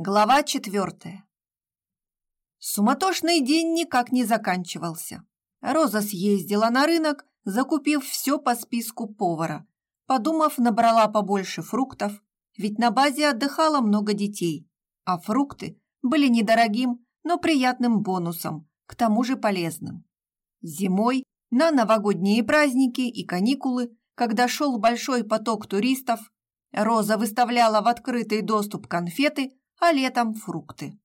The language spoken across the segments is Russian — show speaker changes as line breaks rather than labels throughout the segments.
Глава четвертая. Суматошный день никак не заканчивался. Роза съездила на рынок, закупив все по списку повара. Подумав, набрала побольше фруктов, ведь на базе отдыхало много детей, а фрукты были недорогим, но приятным бонусом, к тому же полезным. Зимой, на новогодние праздники и каникулы, когда шел большой поток туристов, Роза выставляла в открытый доступ конфеты – а летом фрукты.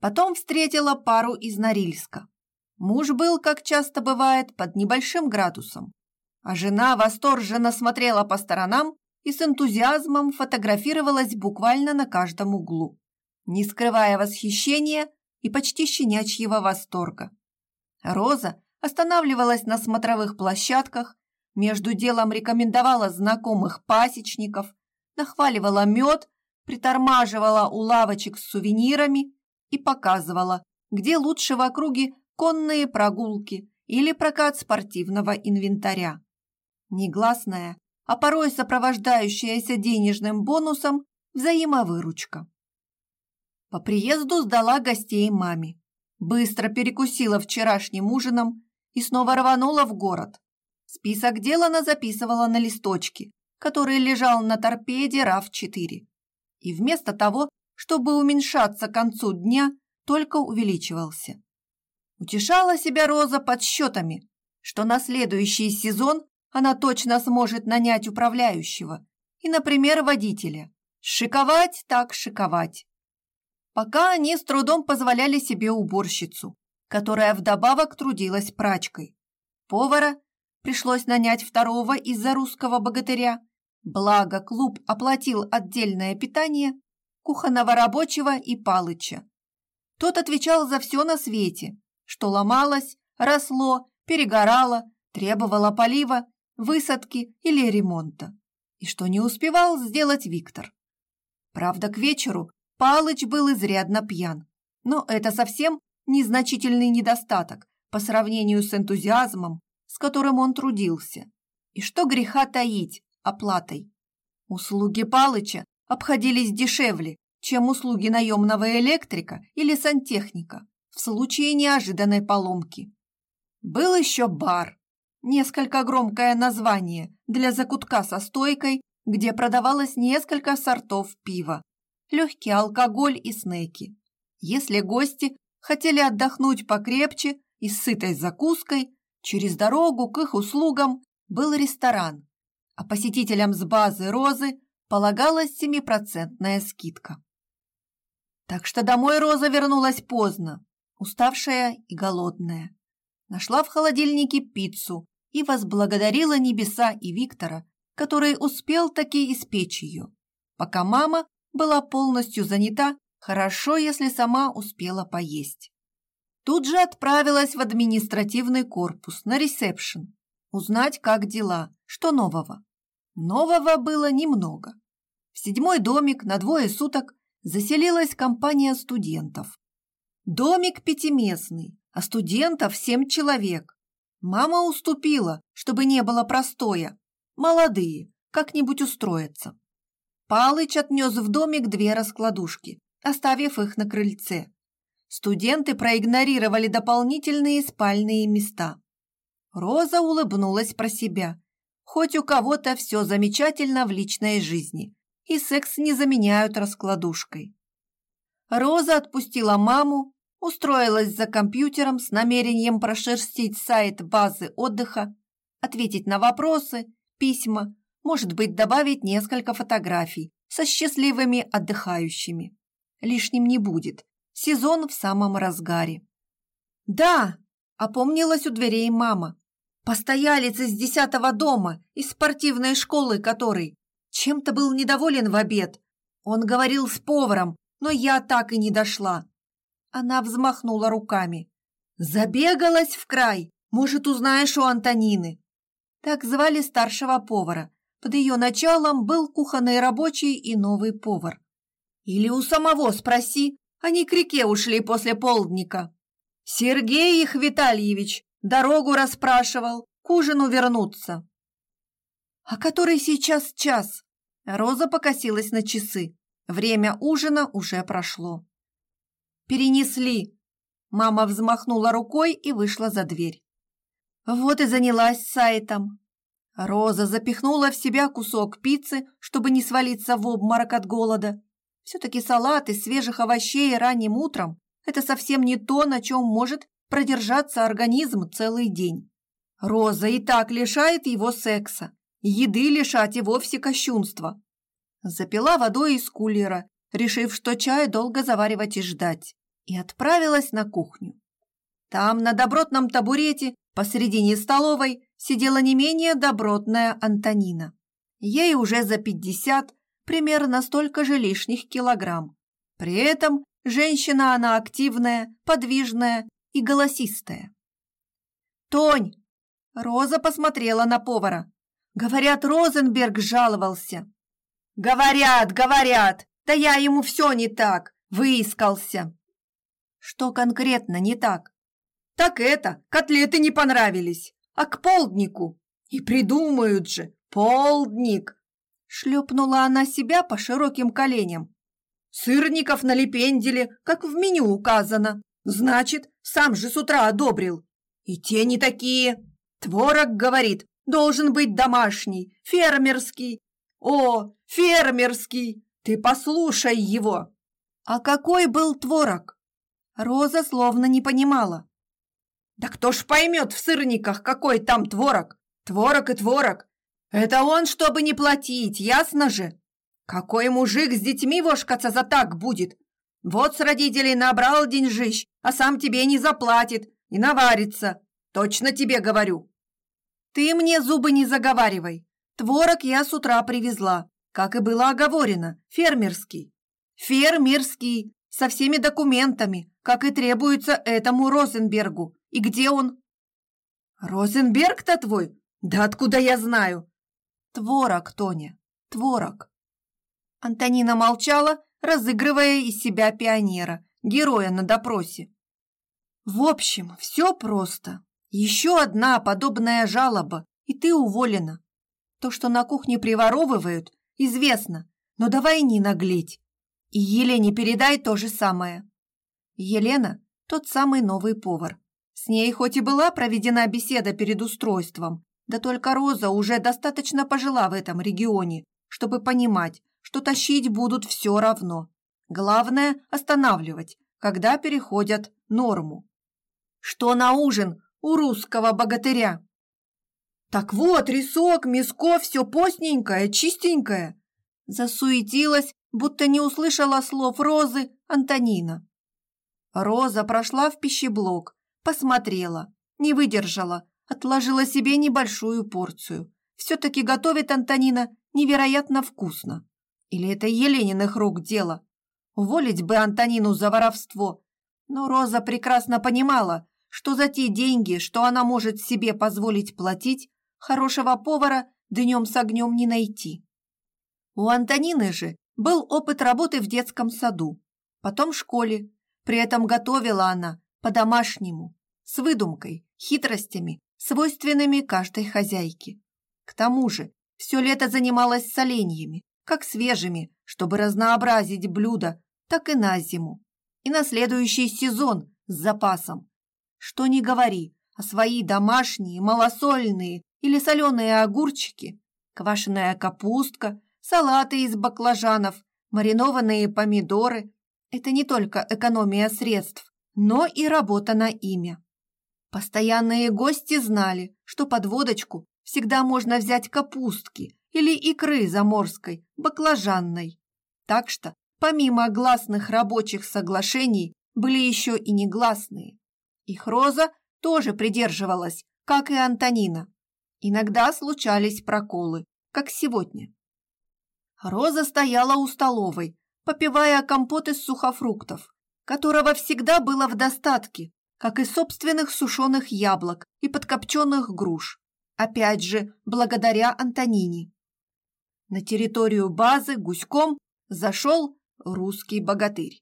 Потом встретила пару из Норильска. Муж был, как часто бывает, под небольшим градусом, а жена восторженно смотрела по сторонам и с энтузиазмом фотографировалась буквально на каждом углу, не скрывая восхищения и почти щенячьего восторга. Роза останавливалась на смотровых площадках, между делом рекомендовала знакомых пасечников, нахваливала мед притормаживала у лавочек с сувенирами и показывала, где лучше в округе конные прогулки или прокат спортивного инвентаря. Негласная, а порой сопровождающаяся денежным бонусом взаимовыручка. По приезду сдала гостей маме. Быстро перекусила вчерашним ужином и снова рванула в город. Список дел она записывала на листочке, который лежал на торпеде РАФ-4 и вместо того, чтобы уменьшаться к концу дня, только увеличивался. Утешала себя Роза подсчетами, что на следующий сезон она точно сможет нанять управляющего и, например, водителя. Шиковать так шиковать. Пока они с трудом позволяли себе уборщицу, которая вдобавок трудилась прачкой. Повара пришлось нанять второго из-за русского богатыря, Благо клуб оплатил отдельное питание кухонного рабочего и Палыча. Тот отвечал за все на свете, что ломалось, росло, перегорало, требовало полива, высадки или ремонта, и что не успевал сделать Виктор. Правда, к вечеру Палыч был изрядно пьян, но это совсем незначительный недостаток по сравнению с энтузиазмом, с которым он трудился. И что греха таить, оплатой. Услуги Палыча обходились дешевле, чем услуги наемного электрика или сантехника в случае неожиданной поломки. Был еще бар, несколько громкое название для закутка со стойкой, где продавалось несколько сортов пива, легкий алкоголь и снеки. Если гости хотели отдохнуть покрепче и с сытой закуской, через дорогу к их услугам был ресторан, а посетителям с базы «Розы» полагалась семипроцентная скидка. Так что домой Роза вернулась поздно, уставшая и голодная. Нашла в холодильнике пиццу и возблагодарила небеса и Виктора, который успел таки испечь ее. Пока мама была полностью занята, хорошо, если сама успела поесть. Тут же отправилась в административный корпус на ресепшн, узнать, как дела, что нового. Нового было немного. В седьмой домик на двое суток заселилась компания студентов. Домик пятиместный, а студентов семь человек. Мама уступила, чтобы не было простоя. Молодые, как-нибудь устроятся. Палыч отнес в домик две раскладушки, оставив их на крыльце. Студенты проигнорировали дополнительные спальные места. Роза улыбнулась про себя Хоть у кого-то все замечательно в личной жизни, и секс не заменяют раскладушкой. Роза отпустила маму, устроилась за компьютером с намерением прошерстить сайт базы отдыха, ответить на вопросы, письма, может быть, добавить несколько фотографий со счастливыми отдыхающими. Лишним не будет. Сезон в самом разгаре. «Да!» – опомнилась у дверей мама. Постоялец из десятого дома, из спортивной школы который, чем-то был недоволен в обед. Он говорил с поваром, но я так и не дошла. Она взмахнула руками. Забегалась в край. Может, узнаешь у Антонины. Так звали старшего повара. Под ее началом был кухонный рабочий и новый повар. Или у самого спроси, они к реке ушли после полдника. Сергей их Витальевич Дорогу расспрашивал, к ужину вернуться. «А который сейчас час?» Роза покосилась на часы. Время ужина уже прошло. «Перенесли!» Мама взмахнула рукой и вышла за дверь. Вот и занялась сайтом. Роза запихнула в себя кусок пиццы, чтобы не свалиться в обморок от голода. Все-таки салат из свежих овощей ранним утром – это совсем не то, на чем может продержаться организм целый день. Роза и так лишает его секса. Еды лишать и вовсе кощунства. Запила водой из кулера, решив, что чай долго заваривать и ждать, и отправилась на кухню. Там, на добротном табурете, посредине столовой, сидела не менее добротная Антонина. Ей уже за пятьдесят, примерно столько же лишних килограмм. При этом женщина она активная, подвижная и голосистая. «Тонь!» Роза посмотрела на повара. Говорят, Розенберг жаловался. Говорят, говорят, да я ему все не так, выискался. Что конкретно не так? Так это, котлеты не понравились, а к полднику. И придумают же, полдник. Шлепнула она себя по широким коленям. Сырников налепендили, как в меню указано. Значит, сам же с утра одобрил. И те не такие. Творог, говорит, должен быть домашний, фермерский. О, фермерский! Ты послушай его!» «А какой был творог?» Роза словно не понимала. «Да кто ж поймет в сырниках, какой там творог? Творог и творог. Это он, чтобы не платить, ясно же? Какой мужик с детьми вошкаться за так будет? Вот с родителей набрал деньжищ, а сам тебе не заплатит и наварится. Точно тебе говорю. Ты мне зубы не заговаривай. Творог я с утра привезла, как и было оговорено, фермерский. Фермерский, со всеми документами, как и требуется этому Розенбергу. И где он? Розенберг-то твой? Да откуда я знаю? Творог, Тоня, творог. Антонина молчала, разыгрывая из себя пионера, героя на допросе. В общем, все просто. Еще одна подобная жалоба, и ты уволена. То, что на кухне приворовывают, известно, но давай не наглеть. И Елене передай то же самое. Елена – тот самый новый повар. С ней хоть и была проведена беседа перед устройством, да только Роза уже достаточно пожила в этом регионе, чтобы понимать, что тащить будут все равно. Главное – останавливать, когда переходят норму. Что на ужин у русского богатыря. Так вот, рисок, миско, все постненькое, чистенькое. Засуетилась, будто не услышала слов Розы Антонина. Роза прошла в пищеблок, посмотрела, не выдержала, отложила себе небольшую порцию. Все-таки готовит Антонина невероятно вкусно. Или это Елениных рук дело? Уволить бы Антонину за воровство. Но Роза прекрасно понимала, что за те деньги, что она может себе позволить платить, хорошего повара днем с огнем не найти. У Антонины же был опыт работы в детском саду, потом в школе. При этом готовила она по-домашнему, с выдумкой, хитростями, свойственными каждой хозяйке. К тому же все лето занималась соленьями, как свежими, чтобы разнообразить блюда, так и на зиму. И на следующий сезон с запасом. Что ни говори, а свои домашние, малосольные или соленые огурчики, квашеная капустка, салаты из баклажанов, маринованные помидоры – это не только экономия средств, но и работа на имя. Постоянные гости знали, что под водочку всегда можно взять капустки или икры заморской, баклажанной. Так что, помимо гласных рабочих соглашений, были еще и негласные. Их Роза тоже придерживалась, как и Антонина. Иногда случались проколы, как сегодня. Роза стояла у столовой, попивая компот из сухофруктов, которого всегда было в достатке, как и собственных сушеных яблок и подкопченных груш. Опять же, благодаря Антонине. На территорию базы гуськом зашел русский богатырь.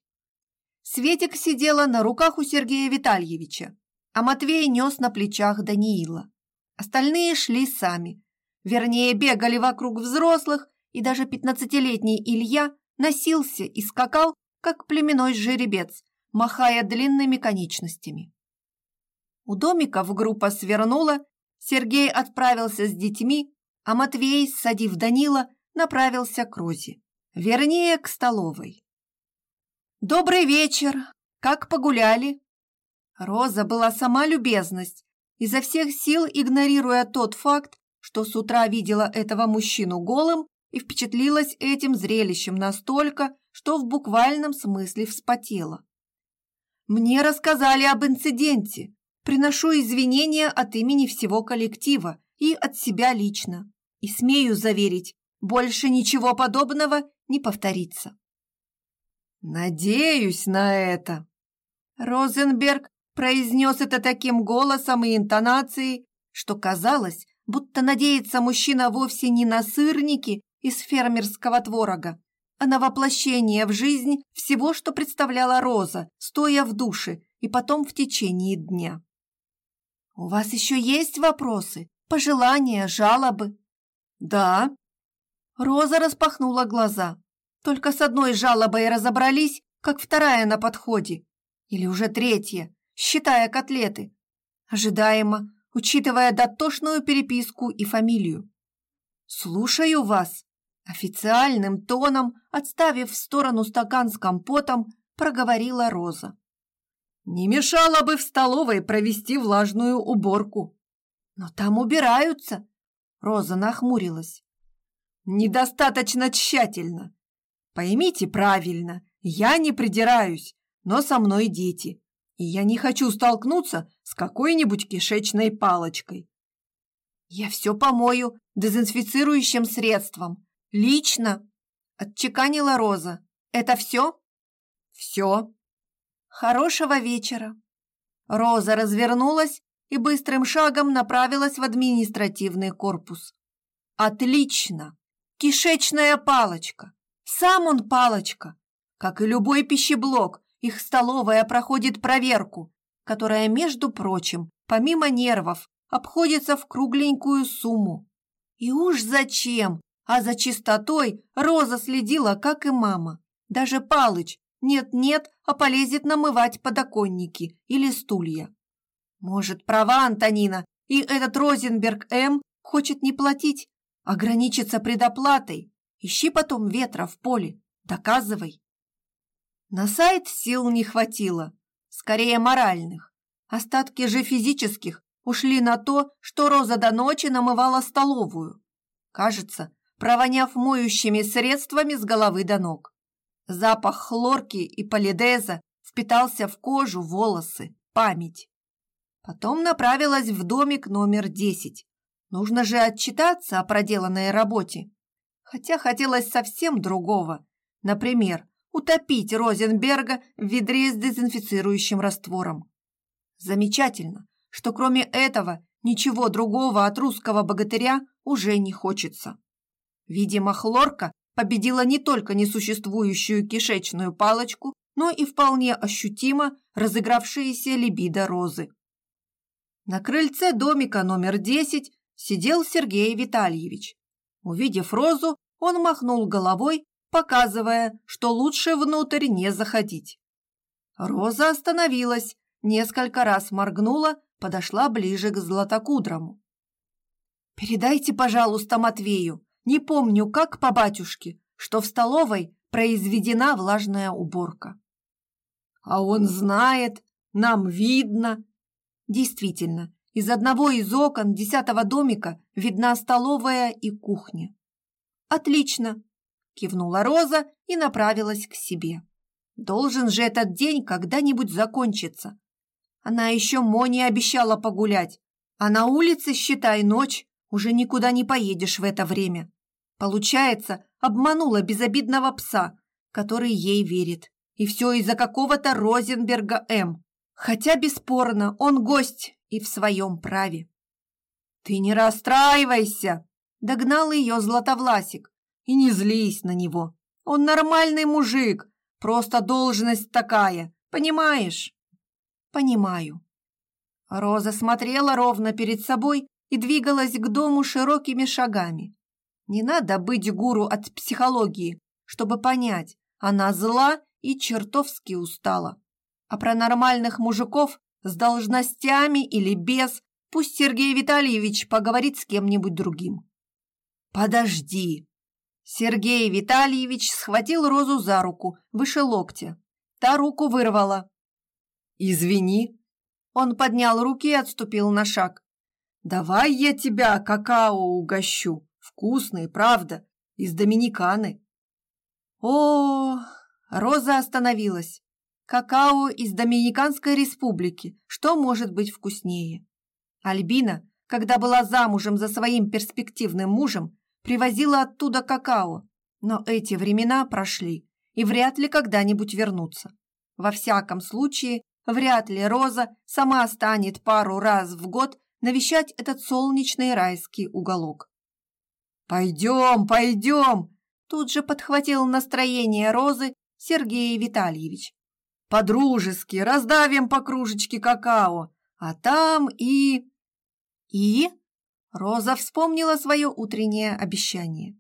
Светик сидела на руках у Сергея Витальевича, а Матвей нес на плечах Даниила. Остальные шли сами. Вернее, бегали вокруг взрослых, и даже пятнадцатилетний Илья носился и скакал, как племенной жеребец, махая длинными конечностями. У домиков группа свернула, Сергей отправился с детьми, а Матвей, садив Данила, направился к Розе, вернее, к столовой. «Добрый вечер! Как погуляли?» Роза была сама любезность, изо всех сил игнорируя тот факт, что с утра видела этого мужчину голым и впечатлилась этим зрелищем настолько, что в буквальном смысле вспотела. «Мне рассказали об инциденте. Приношу извинения от имени всего коллектива и от себя лично. И смею заверить, больше ничего подобного не повторится».
«Надеюсь на это!»
Розенберг произнес это таким голосом и интонацией, что казалось, будто надеется мужчина вовсе не на сырники из фермерского творога, а на воплощение в жизнь всего, что представляла Роза, стоя в душе и потом в течение дня. «У вас еще есть вопросы, пожелания, жалобы?»
«Да».
Роза распахнула глаза. Только с одной жалобой разобрались, как вторая на подходе. Или уже третья, считая котлеты. Ожидаемо, учитывая дотошную переписку и фамилию. «Слушаю вас», официальным тоном, отставив в сторону стакан с компотом, проговорила Роза.
«Не мешало бы в столовой провести влажную уборку».
«Но там убираются», — Роза нахмурилась.
«Недостаточно тщательно. Поймите правильно, я не придираюсь, но со мной дети, и я не хочу столкнуться с какой-нибудь кишечной палочкой».
«Я все помою дезинфицирующим средством. Лично!» – отчеканила Роза. «Это все?»
«Все».
«Хорошего вечера!» Роза развернулась и быстрым шагом направилась в административный корпус. «Отлично! Кишечная палочка! Сам он палочка! Как и любой пищеблок, их столовая проходит проверку, которая, между прочим, помимо нервов, обходится в кругленькую сумму. И уж зачем, а за чистотой Роза следила, как и мама. Даже Палыч нет-нет, а полезет намывать подоконники или стулья. Может, права Антонина, и этот Розенберг М. хочет не платить, ограничиться предоплатой. Ищи потом ветра в поле, доказывай. На сайт сил не хватило, скорее моральных. Остатки же физических ушли на то, что Роза до ночи намывала столовую. Кажется, провоняв моющими средствами с головы до ног. Запах хлорки и полидеза впитался в кожу, волосы, память. Потом направилась в домик номер 10. Нужно же отчитаться о проделанной работе. Хотя хотелось совсем другого. Например, утопить Розенберга в ведре с дезинфицирующим раствором. Замечательно, что кроме этого ничего другого от русского богатыря уже не хочется. Видимо, хлорка победила не только несуществующую кишечную палочку, но и вполне ощутимо разыгравшиеся либидо розы. На крыльце домика номер 10 сидел Сергей Витальевич. Увидев розу, он махнул головой показывая, что лучше внутрь не заходить. Роза остановилась, несколько раз моргнула, подошла ближе к Златокудрому. «Передайте, пожалуйста, Матвею, не помню, как по батюшке, что в столовой произведена влажная уборка».
«А он знает, нам видно».
Действительно, из одного из окон десятого домика видна столовая и кухня. «Отлично, кивнула Роза и направилась к себе. Должен же этот день когда-нибудь закончиться. Она еще Моне обещала погулять, а на улице, считай, ночь, уже никуда не поедешь в это время. Получается, обманула безобидного пса, который ей верит. И все из-за какого-то Розенберга М. Хотя, бесспорно, он гость и в своем праве. «Ты не расстраивайся!» – догнал ее Златовласик. И не злись на него. Он нормальный мужик, просто должность такая, понимаешь? Понимаю. Роза смотрела ровно перед собой и двигалась к дому широкими шагами. Не надо быть гуру от психологии, чтобы понять, она зла и чертовски устала. А про нормальных мужиков с должностями или без пусть Сергей Витальевич поговорит с кем-нибудь другим. «Подожди!» Сергей Витальевич схватил Розу за руку, выше локтя. Та руку вырвала.
«Извини».
Он поднял руки и отступил на шаг.
«Давай я тебя какао угощу. Вкусный, правда, из Доминиканы».
О, Роза остановилась. Какао из Доминиканской республики. Что может быть вкуснее? Альбина, когда была замужем за своим перспективным мужем, привозила оттуда какао. Но эти времена прошли и вряд ли когда-нибудь вернутся. Во всяком случае, вряд ли Роза сама станет пару раз в год навещать этот солнечный райский уголок.
«Пойдем, пойдем!»
Тут же подхватил настроение Розы Сергей Витальевич.
«По-дружески раздавим по кружечке какао, а там и...»
«И?» Роза вспомнила свое утреннее обещание.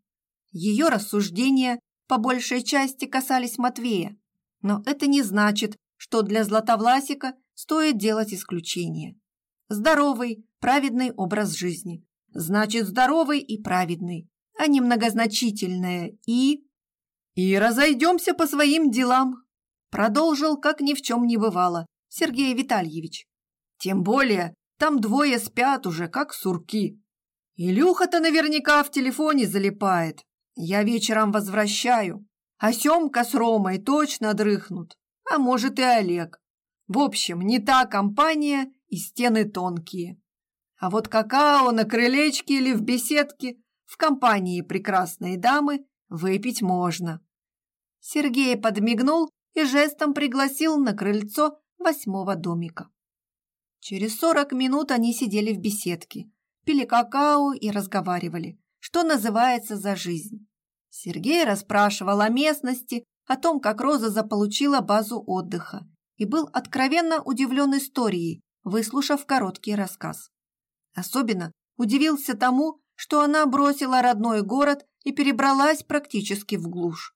Ее рассуждения по большей части касались Матвея, но это не значит, что для Златовласика стоит делать исключение. Здоровый, праведный образ жизни. Значит, здоровый и праведный, а не многозначительное «и».
«И разойдемся по своим делам»,
продолжил, как ни в чем не бывало, Сергей Витальевич.
«Тем более, там двое спят уже, как сурки. Илюха-то наверняка в телефоне залипает. Я вечером возвращаю, а Семка с Ромой точно дрыхнут, а может и Олег. В общем, не та компания и стены тонкие. А вот какао на крылечке или в беседке в компании прекрасной дамы выпить можно.
Сергей подмигнул и жестом пригласил на крыльцо восьмого домика. Через сорок минут они сидели в беседке, пили какао и разговаривали, что называется за жизнь. Сергей расспрашивал о местности, о том, как Роза заполучила базу отдыха, и был откровенно удивлен историей, выслушав короткий рассказ. Особенно удивился тому, что она бросила родной город и перебралась практически в глушь.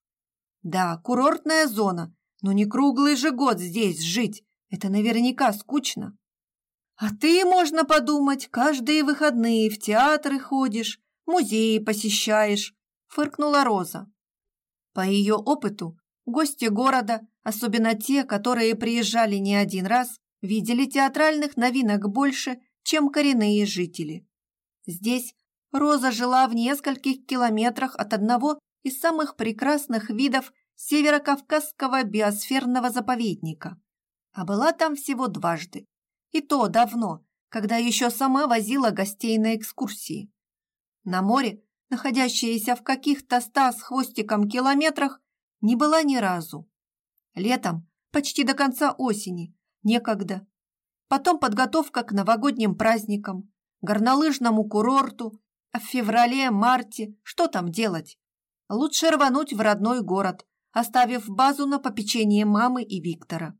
Да, курортная зона, но не круглый же год здесь жить, это наверняка скучно. А ты, можно подумать, каждые выходные в театры ходишь, музеи посещаешь, фыркнула Роза. По ее опыту, гости города, особенно те, которые приезжали не один раз, видели театральных новинок больше, чем коренные жители. Здесь Роза жила в нескольких километрах от одного из самых прекрасных видов Северокавказского биосферного заповедника, а была там всего дважды, и то давно, когда еще сама возила гостей на экскурсии. На море, находящееся в каких-то ста с хвостиком километрах, не была ни разу. Летом, почти до конца осени, некогда. Потом подготовка к новогодним праздникам, горнолыжному курорту, а в феврале-марте что там делать? Лучше рвануть в родной город, оставив базу на попечение мамы и Виктора.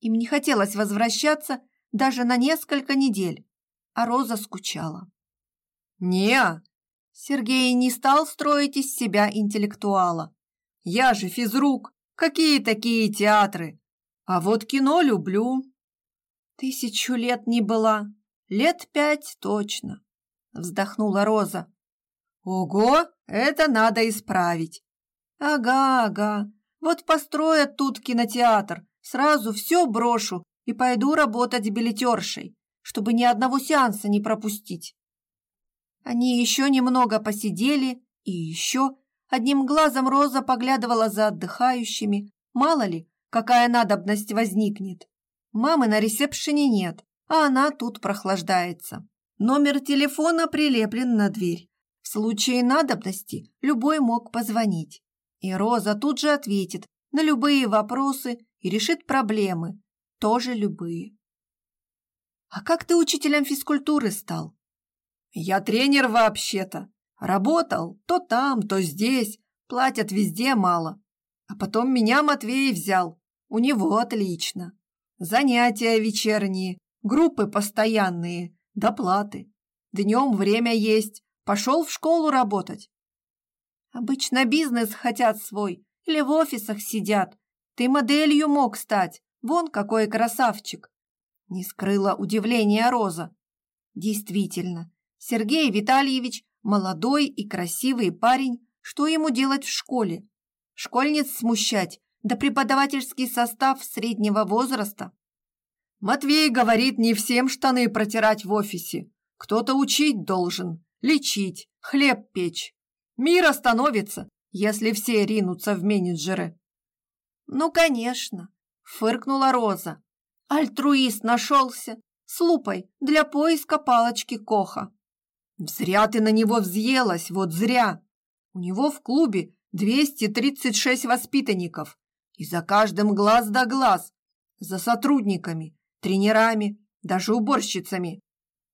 Им не хотелось возвращаться даже на несколько недель, а Роза скучала.
не
Сергей не стал строить из себя интеллектуала.
«Я же физрук, какие такие театры? А вот кино люблю».
«Тысячу лет не была, лет пять точно», вздохнула Роза.
«Ого, это надо исправить!»
«Ага, ага, вот построят тут кинотеатр, сразу все брошу и пойду работать билетершей, чтобы ни одного сеанса не пропустить. Они еще немного посидели, и еще одним глазом Роза поглядывала за отдыхающими. Мало ли, какая надобность возникнет. Мамы на ресепшене нет, а она тут прохлаждается. Номер телефона прилеплен на дверь. В случае надобности любой мог позвонить. И Роза тут же ответит на любые вопросы и решит проблемы, тоже любые. А как ты учителем физкультуры стал?
Я тренер вообще-то. Работал то там, то здесь, платят везде мало. А потом меня Матвей взял. У него отлично. Занятия вечерние, группы постоянные, доплаты. Днем время есть, пошел в школу работать.
Обычно бизнес хотят свой или в офисах сидят. Ты моделью мог стать. Вон какой красавчик. Не скрыла удивления Роза. Действительно, Сергей Витальевич молодой и красивый парень. Что ему делать в школе? Школьниц смущать, да преподавательский состав среднего возраста.
Матвей говорит, не всем штаны протирать в офисе. Кто-то учить должен, лечить, хлеб печь. Мир остановится, если все ринутся в менеджеры.
Ну, конечно, фыркнула Роза. Альтруист нашелся с лупой для поиска палочки Коха.
Зря ты на него взъелась, вот зря. У него в клубе 236 воспитанников, и за каждым глаз да глаз, за сотрудниками, тренерами, даже уборщицами.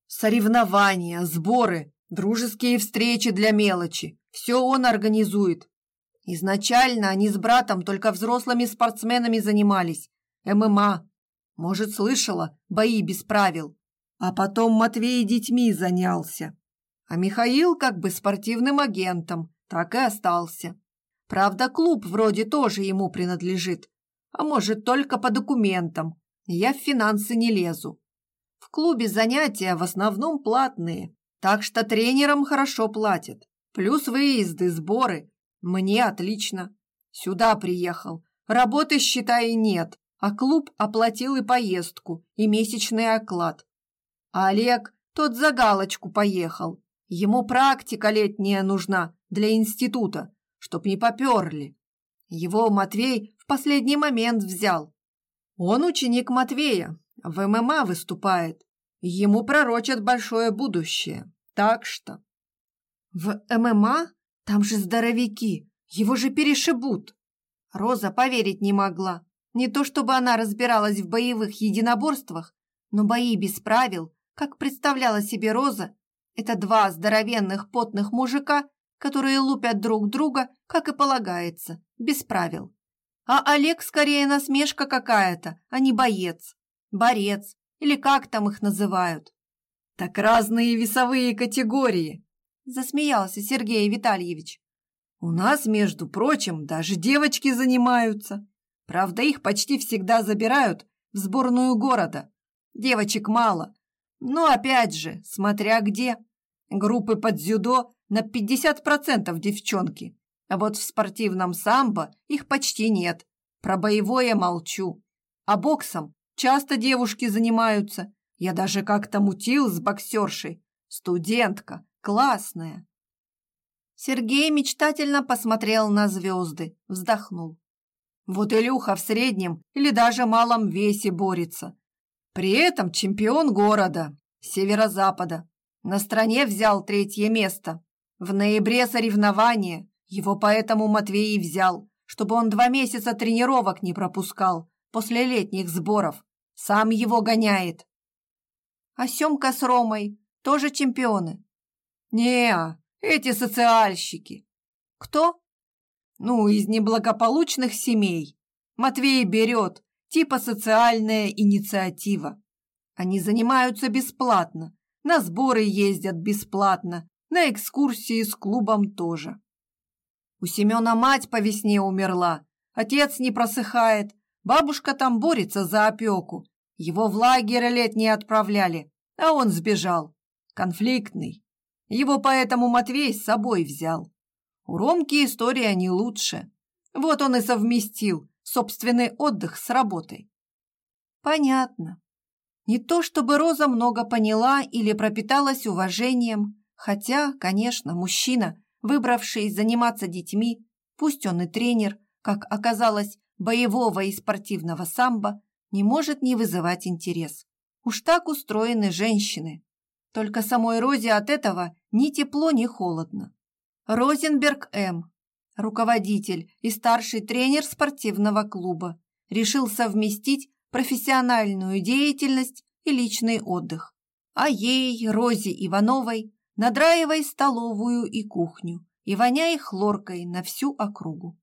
Соревнования, сборы, дружеские встречи для мелочи. Все он организует. Изначально они с братом только взрослыми спортсменами занимались. ММА. Может, слышала, бои без правил. А потом Матвей детьми занялся. А Михаил как бы спортивным агентом, так и остался. Правда, клуб вроде тоже ему принадлежит. А может, только по документам. Я в финансы не лезу. В клубе занятия в основном платные, так что тренерам хорошо платят. Плюс выезды, сборы. Мне отлично. Сюда приехал. Работы, считай, нет, а клуб оплатил и поездку, и месячный оклад. А Олег тот за галочку поехал. Ему практика летняя нужна для института, чтоб не поперли. Его Матвей в последний момент взял. Он ученик Матвея, в ММА выступает. Ему пророчат большое будущее. Так что...
В ММА? Там же здоровяки. Его же перешибут. Роза поверить не могла. Не то чтобы она разбиралась в боевых единоборствах, но бои без правил, как представляла себе Роза, это два здоровенных потных мужика, которые лупят друг друга, как и полагается, без правил. А Олег скорее насмешка какая-то, а не боец. Борец, или как там их называют.
Так разные весовые категории,
засмеялся Сергей Витальевич.
У нас, между прочим, даже девочки занимаются. Правда, их почти всегда забирают в сборную города. Девочек мало, но опять же, смотря где. Группы под дзюдо на 50% девчонки, а вот в спортивном самбо их почти нет. Про боевое молчу. А боксом часто девушки занимаются. Я даже как-то мутил с боксершей. Студентка, классная.
Сергей мечтательно посмотрел на звезды, вздохнул.
Вот Илюха в среднем или даже малом весе борется. При этом чемпион города, северо-запада. На стране взял третье место. В ноябре соревнования. Его поэтому Матвей взял, чтобы он два месяца тренировок не пропускал после летних сборов. Сам его гоняет.
А Семка с Ромой тоже чемпионы?
Не эти социальщики.
Кто?
Ну, из неблагополучных семей. Матвей берет, типа социальная инициатива. Они занимаются бесплатно, на сборы ездят бесплатно, на экскурсии с клубом тоже. У Семена мать по весне умерла, отец не просыхает, бабушка там борется за опеку. Его в лагерь летний отправляли, а он сбежал. Конфликтный. Его поэтому Матвей с собой взял. У Ромки история не лучше. Вот он и совместил собственный отдых с работой.
Понятно. Не то чтобы Роза много поняла или пропиталась уважением, хотя, конечно, мужчина, выбравший заниматься детьми, пусть он и тренер, как оказалось, боевого и спортивного самбо, не может не вызывать интерес. Уж так устроены женщины. Только самой Розе от этого ни тепло, ни холодно. Розенберг М., руководитель и старший тренер спортивного клуба, решил совместить профессиональную деятельность и личный отдых. А ей, Розе Ивановой, надраивай столовую и кухню и воняй хлоркой на всю округу.